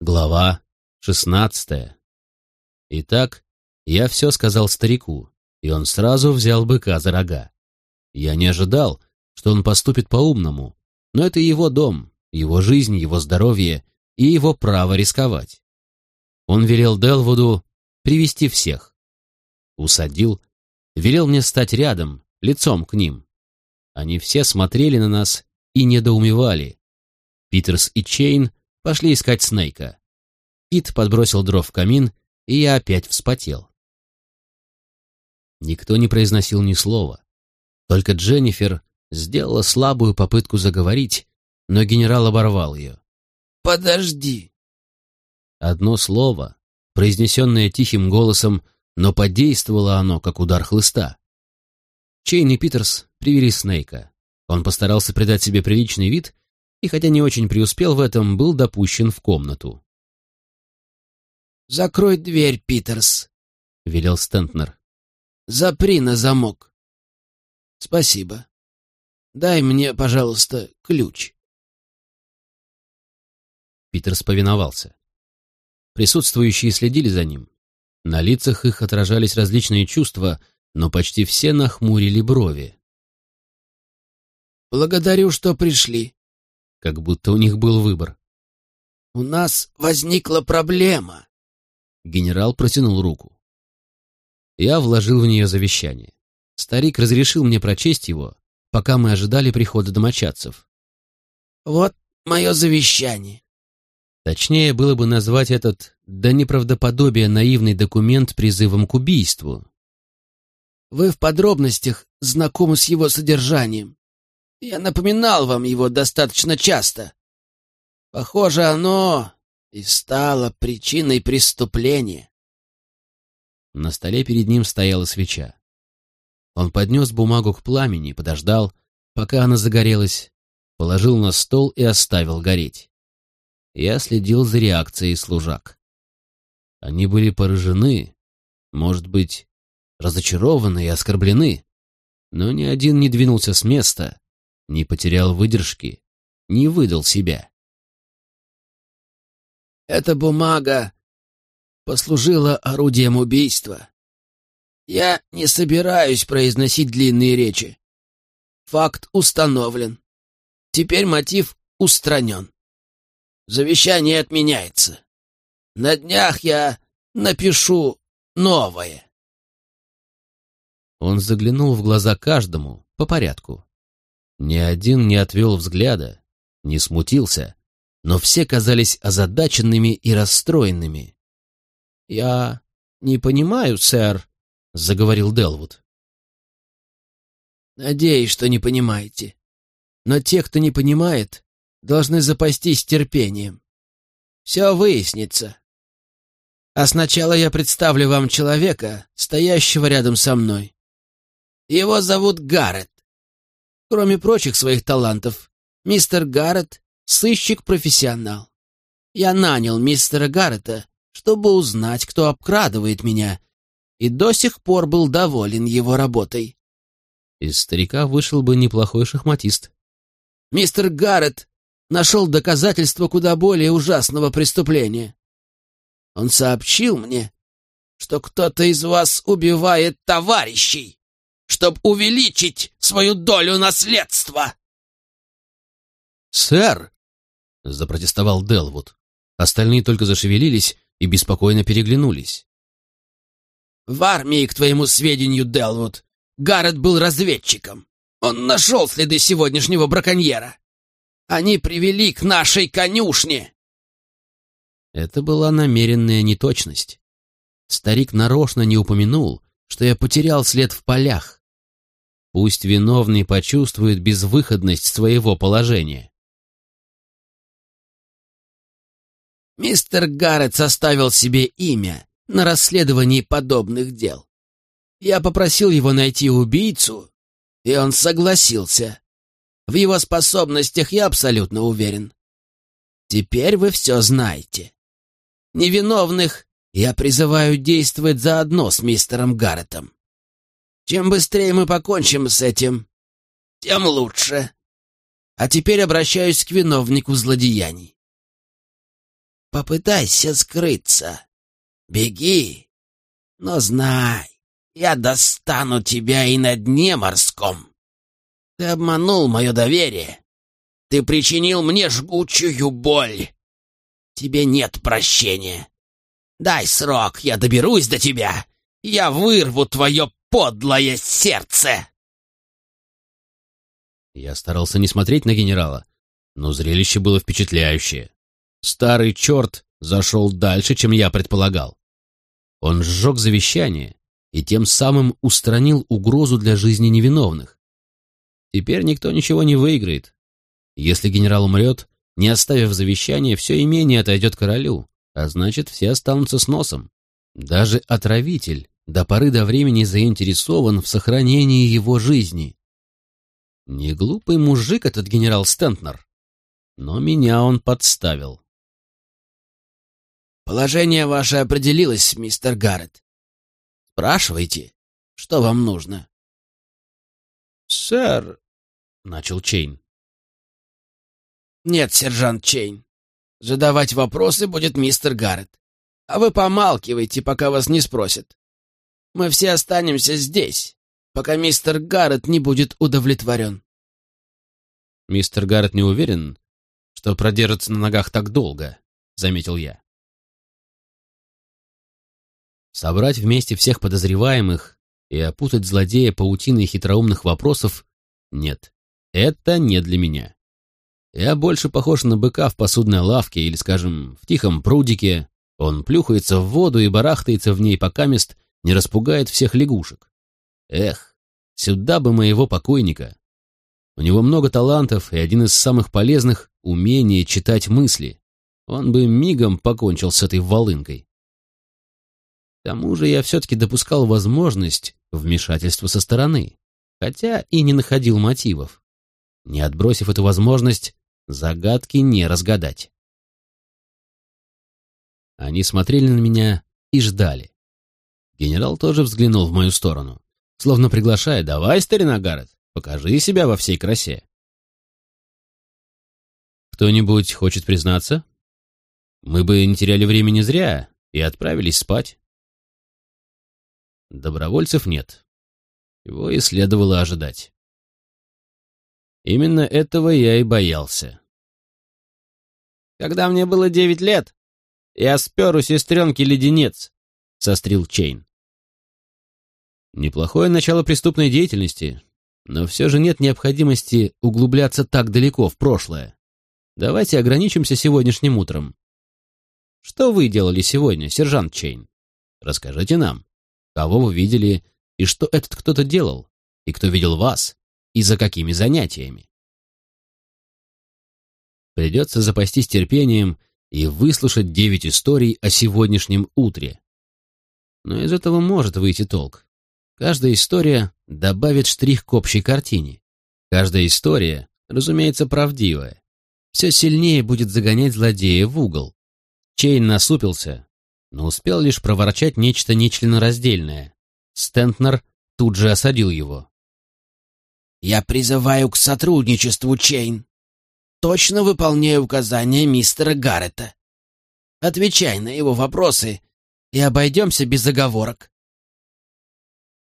Глава шестнадцатая. Итак, я все сказал старику, и он сразу взял быка за рога. Я не ожидал, что он поступит по-умному, но это его дом, его жизнь, его здоровье и его право рисковать. Он велел Делвуду привести всех. Усадил, велел мне стать рядом, лицом к ним. Они все смотрели на нас и недоумевали. Питерс и Чейн пошли искать Снейка. Пит подбросил дров в камин, и я опять вспотел. Никто не произносил ни слова. Только Дженнифер сделала слабую попытку заговорить, но генерал оборвал ее. «Подожди!» Одно слово, произнесенное тихим голосом, но подействовало оно, как удар хлыста. Чейн и Питерс привели Снейка. Он постарался придать себе приличный вид и, хотя не очень преуспел в этом, был допущен в комнату. «Закрой дверь, Питерс», — велел Стентнер. «Запри на замок». «Спасибо. Дай мне, пожалуйста, ключ». Питерс повиновался. Присутствующие следили за ним. На лицах их отражались различные чувства, но почти все нахмурили брови. «Благодарю, что пришли», как будто у них был выбор. «У нас возникла проблема». Генерал протянул руку. Я вложил в нее завещание. Старик разрешил мне прочесть его, пока мы ожидали прихода домочадцев. «Вот мое завещание». Точнее было бы назвать этот до неправдоподобия наивный документ призывом к убийству. «Вы в подробностях знакомы с его содержанием. Я напоминал вам его достаточно часто. Похоже, оно и стало причиной преступления. На столе перед ним стояла свеча. Он поднес бумагу к пламени, подождал, пока она загорелась, положил на стол и оставил гореть. Я следил за реакцией служак. Они были поражены, может быть, разочарованы и оскорблены, но ни один не двинулся с места, не потерял выдержки, не выдал себя. Эта бумага послужила орудием убийства. Я не собираюсь произносить длинные речи. Факт установлен. Теперь мотив устранен. Завещание отменяется. На днях я напишу новое. Он заглянул в глаза каждому по порядку. Ни один не отвел взгляда, не смутился, но все казались озадаченными и расстроенными. «Я не понимаю, сэр», — заговорил Делвуд. «Надеюсь, что не понимаете. Но те, кто не понимает, должны запастись терпением. Все выяснится. А сначала я представлю вам человека, стоящего рядом со мной. Его зовут Гаррет. Кроме прочих своих талантов, мистер Гаррет — сыщик-профессионал. Я нанял мистера Гаррета, чтобы узнать, кто обкрадывает меня, и до сих пор был доволен его работой. Из старика вышел бы неплохой шахматист. Мистер Гаррет нашел доказательства куда более ужасного преступления. Он сообщил мне, что кто-то из вас убивает товарищей чтобы увеличить свою долю наследства!» «Сэр!» — запротестовал Делвуд. Остальные только зашевелились и беспокойно переглянулись. «В армии, к твоему сведению, Делвуд, Гаррет был разведчиком. Он нашел следы сегодняшнего браконьера. Они привели к нашей конюшне!» Это была намеренная неточность. Старик нарочно не упомянул, что я потерял след в полях. Пусть виновный почувствует безвыходность своего положения. Мистер Гаррет составил себе имя на расследовании подобных дел. Я попросил его найти убийцу, и он согласился. В его способностях я абсолютно уверен. Теперь вы все знаете. Невиновных я призываю действовать заодно с мистером Гарретом. Чем быстрее мы покончим с этим, тем лучше. А теперь обращаюсь к виновнику злодеяний. попытайся скрыться. Беги, но знай, я достану тебя и на дне морском. Ты обманул мое доверие. Ты причинил мне жгучую боль. Тебе нет прощения. Дай срок, я доберусь до тебя. Я вырву твое подлое сердце!» Я старался не смотреть на генерала, но зрелище было впечатляющее. Старый черт зашел дальше, чем я предполагал. Он сжег завещание и тем самым устранил угрозу для жизни невиновных. Теперь никто ничего не выиграет. Если генерал умрет, не оставив завещание, все имение отойдет королю, а значит, все останутся с носом. Даже отравитель до поры до времени заинтересован в сохранении его жизни. Не глупый мужик этот генерал Стентнер, но меня он подставил. «Положение ваше определилось, мистер Гаррет. Спрашивайте, что вам нужно?» «Сэр...» — начал Чейн. «Нет, сержант Чейн. Задавать вопросы будет мистер Гаррет. А вы помалкивайте, пока вас не спросят. Мы все останемся здесь, пока мистер Гаррет не будет удовлетворен. Мистер Гаррет не уверен, что продержится на ногах так долго, заметил я. Собрать вместе всех подозреваемых и опутать злодея паутиной хитроумных вопросов — нет, это не для меня. Я больше похож на быка в посудной лавке или, скажем, в тихом прудике. Он плюхается в воду и барахтается в ней, пока мест не распугает всех лягушек. Эх, сюда бы моего покойника. У него много талантов, и один из самых полезных — умение читать мысли. Он бы мигом покончил с этой волынкой. К тому же я все-таки допускал возможность вмешательства со стороны, хотя и не находил мотивов. Не отбросив эту возможность, загадки не разгадать. Они смотрели на меня и ждали. Генерал тоже взглянул в мою сторону, словно приглашая «Давай, старина Гаррет, покажи себя во всей красе». «Кто-нибудь хочет признаться? Мы бы не теряли времени зря и отправились спать». Добровольцев нет. Его и следовало ожидать. Именно этого я и боялся. «Когда мне было девять лет, я спер у сестренки леденец», — сострил Чейн. Неплохое начало преступной деятельности, но все же нет необходимости углубляться так далеко в прошлое. Давайте ограничимся сегодняшним утром. Что вы делали сегодня, сержант Чейн? Расскажите нам, кого вы видели и что этот кто-то делал, и кто видел вас, и за какими занятиями. Придется запастись терпением и выслушать девять историй о сегодняшнем утре. Но из этого может выйти толк. Каждая история добавит штрих к общей картине. Каждая история, разумеется, правдивая. Все сильнее будет загонять злодея в угол. Чейн насупился, но успел лишь проворчать нечто нечленораздельное. Стентнер тут же осадил его. «Я призываю к сотрудничеству, Чейн. Точно выполняю указания мистера Гаррета. Отвечай на его вопросы и обойдемся без заговорок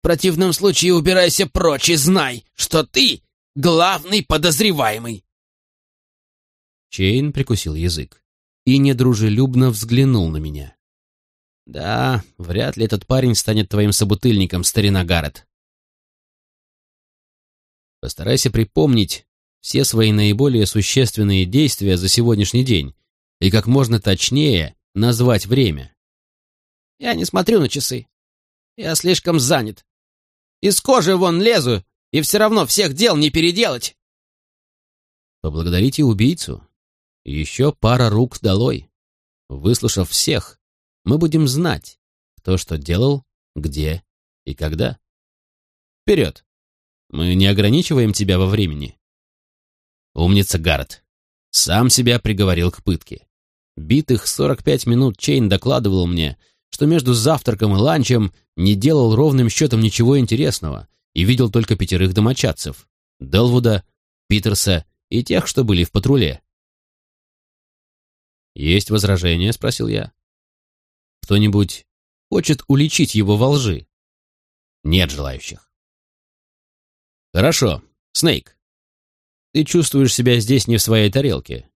противном случае убирайся прочь и знай, что ты главный подозреваемый!» Чейн прикусил язык и недружелюбно взглянул на меня. «Да, вряд ли этот парень станет твоим собутыльником, старина Гаррет. Постарайся припомнить все свои наиболее существенные действия за сегодняшний день и как можно точнее назвать время». «Я не смотрю на часы. Я слишком занят. Из кожи вон лезу, и все равно всех дел не переделать. Поблагодарите убийцу. Еще пара рук долой. Выслушав всех, мы будем знать, кто что делал, где и когда. Вперед! Мы не ограничиваем тебя во времени. Умница Гаррет. Сам себя приговорил к пытке. Битых 45 минут Чейн докладывал мне, что между завтраком и ланчем не делал ровным счетом ничего интересного и видел только пятерых домочадцев — Делвуда, Питерса и тех, что были в патруле. «Есть возражения?» — спросил я. «Кто-нибудь хочет уличить его во лжи?» «Нет желающих». «Хорошо. Снейк, ты чувствуешь себя здесь не в своей тарелке.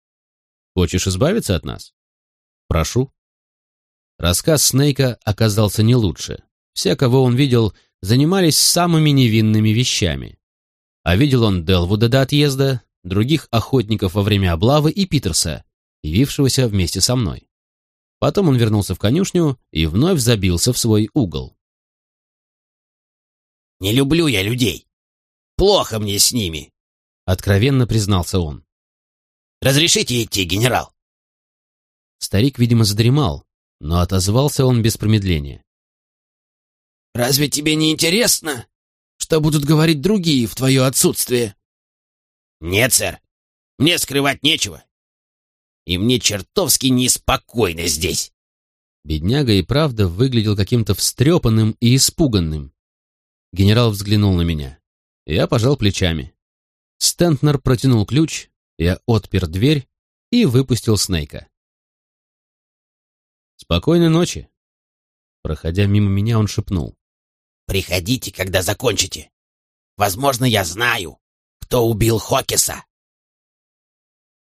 Хочешь избавиться от нас?» «Прошу». Рассказ Снейка оказался не лучше. Все, кого он видел, занимались самыми невинными вещами. А видел он Делвуда до отъезда, других охотников во время облавы и Питерса, явившегося вместе со мной. Потом он вернулся в конюшню и вновь забился в свой угол. «Не люблю я людей. Плохо мне с ними», — откровенно признался он. «Разрешите идти, генерал?» Старик, видимо, задремал, но отозвался он без промедления. «Разве тебе не интересно, что будут говорить другие в твое отсутствие?» «Нет, сэр, мне скрывать нечего. И мне чертовски неспокойно здесь». Бедняга и правда выглядел каким-то встрепанным и испуганным. Генерал взглянул на меня. Я пожал плечами. Стентнер протянул ключ, я отпер дверь и выпустил Снейка. «Спокойной ночи!» Проходя мимо меня, он шепнул. «Приходите, когда закончите. Возможно, я знаю, кто убил Хокиса!»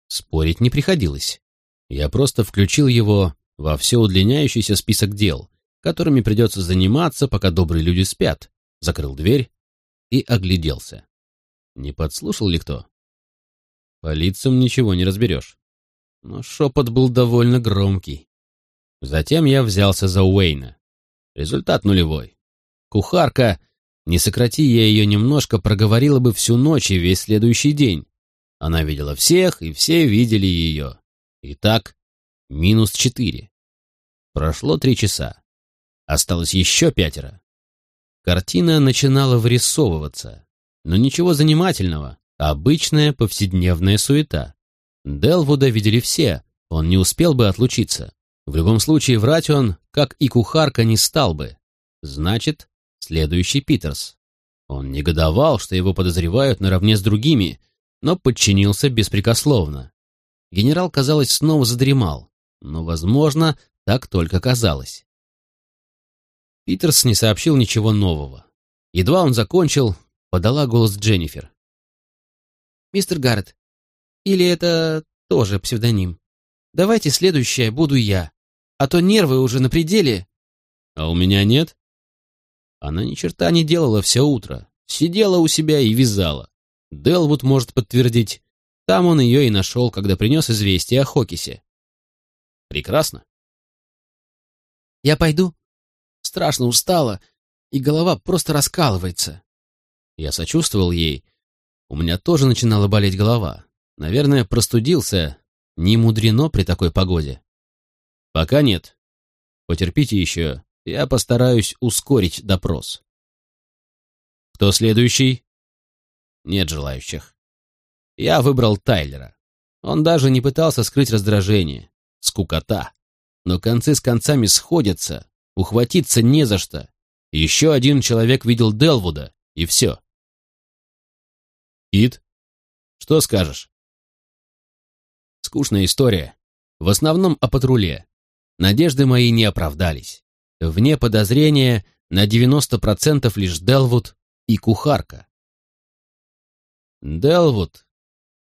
Спорить не приходилось. Я просто включил его во все удлиняющийся список дел, которыми придется заниматься, пока добрые люди спят, закрыл дверь и огляделся. Не подслушал ли кто? По лицам ничего не разберешь. Но шепот был довольно громкий. Затем я взялся за Уэйна. Результат нулевой. Кухарка не сократи я ее немножко, проговорила бы всю ночь и весь следующий день. Она видела всех, и все видели ее. Итак, минус четыре. Прошло три часа. Осталось еще пятеро. Картина начинала вырисовываться. Но ничего занимательного. Обычная повседневная суета. Делвуда видели все, он не успел бы отлучиться. В любом случае, врать он, как и кухарка, не стал бы. Значит, следующий Питерс. Он негодовал, что его подозревают наравне с другими, но подчинился беспрекословно. Генерал, казалось, снова задремал, но, возможно, так только казалось. Питерс не сообщил ничего нового. Едва он закончил, подала голос Дженнифер. «Мистер Гаррет, или это тоже псевдоним? Давайте следующее буду я, а то нервы уже на пределе». «А у меня нет?» Она ни черта не делала все утро. Сидела у себя и вязала. Делвуд может подтвердить. Там он ее и нашел, когда принес известие о Хокисе. Прекрасно. Я пойду. Страшно устала, и голова просто раскалывается. Я сочувствовал ей. У меня тоже начинала болеть голова. Наверное, простудился. Не мудрено при такой погоде. Пока нет. Потерпите еще. Я постараюсь ускорить допрос. Кто следующий? Нет желающих. Я выбрал Тайлера. Он даже не пытался скрыть раздражение. Скукота. Но концы с концами сходятся. Ухватиться не за что. Еще один человек видел Делвуда, и все. Ид, что скажешь? Скучная история. В основном о патруле. Надежды мои не оправдались. Вне подозрения на 90% лишь Делвуд и кухарка. Делвуд,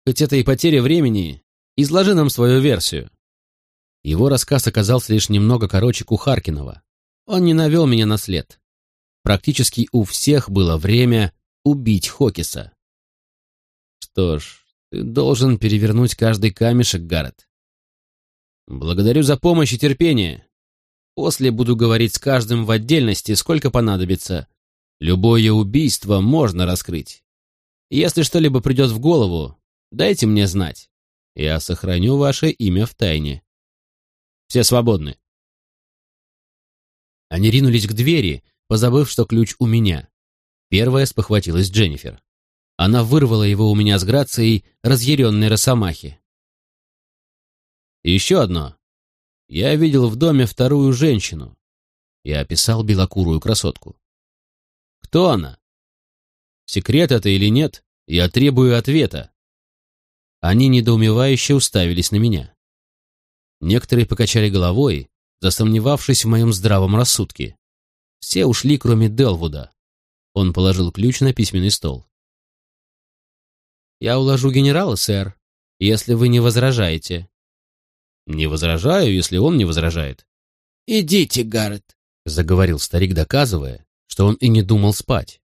хоть это и потеря времени, изложи нам свою версию. Его рассказ оказался лишь немного короче Кухаркинова. Он не навел меня на след. Практически у всех было время убить Хокиса. Что ж, ты должен перевернуть каждый камешек, Гаррет. Благодарю за помощь и терпение. После буду говорить с каждым в отдельности, сколько понадобится. Любое убийство можно раскрыть. Если что-либо придет в голову, дайте мне знать. Я сохраню ваше имя в тайне. Все свободны. Они ринулись к двери, позабыв, что ключ у меня. Первая спохватилась Дженнифер. Она вырвала его у меня с грацией разъяренной росомахи. еще одно. Я видел в доме вторую женщину. Я описал белокурую красотку. Кто она? Секрет это или нет, я требую ответа. Они недоумевающе уставились на меня. Некоторые покачали головой, засомневавшись в моем здравом рассудке. Все ушли, кроме Делвуда. Он положил ключ на письменный стол. «Я уложу генерала, сэр, если вы не возражаете». «Не возражаю, если он не возражает». «Идите, Гаррет», — заговорил старик, доказывая, что он и не думал спать.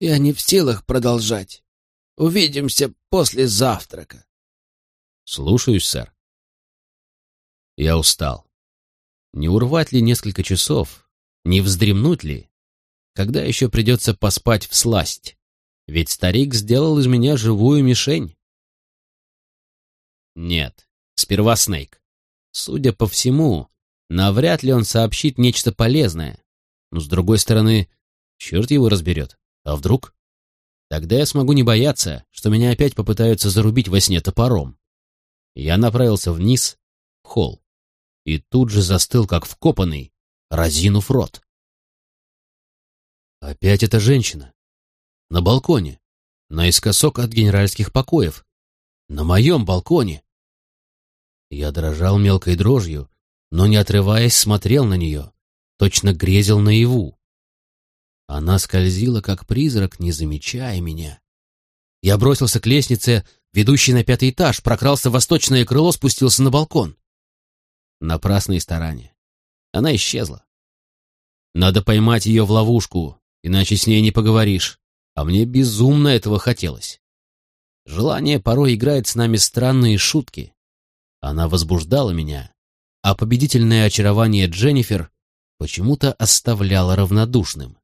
«Я не в силах продолжать. Увидимся после завтрака». «Слушаюсь, сэр». Я устал. Не урвать ли несколько часов, не вздремнуть ли? Когда еще придется поспать в сласть? Ведь старик сделал из меня живую мишень. Нет, сперва Снейк. Судя по всему, навряд ли он сообщит нечто полезное. Но, с другой стороны, черт его разберет. А вдруг? Тогда я смогу не бояться, что меня опять попытаются зарубить во сне топором. Я направился вниз, в холл, и тут же застыл, как вкопанный, разинув рот. Опять эта женщина. На балконе. Наискосок от генеральских покоев. На моем балконе. Я дрожал мелкой дрожью, но, не отрываясь, смотрел на нее. Точно грезил наяву. Она скользила, как призрак, не замечая меня. Я бросился к лестнице, ведущей на пятый этаж, прокрался в восточное крыло, спустился на балкон. Напрасные старания. Она исчезла. Надо поймать ее в ловушку, иначе с ней не поговоришь. А мне безумно этого хотелось. Желание порой играет с нами странные шутки. Она возбуждала меня, а победительное очарование Дженнифер почему-то оставляло равнодушным.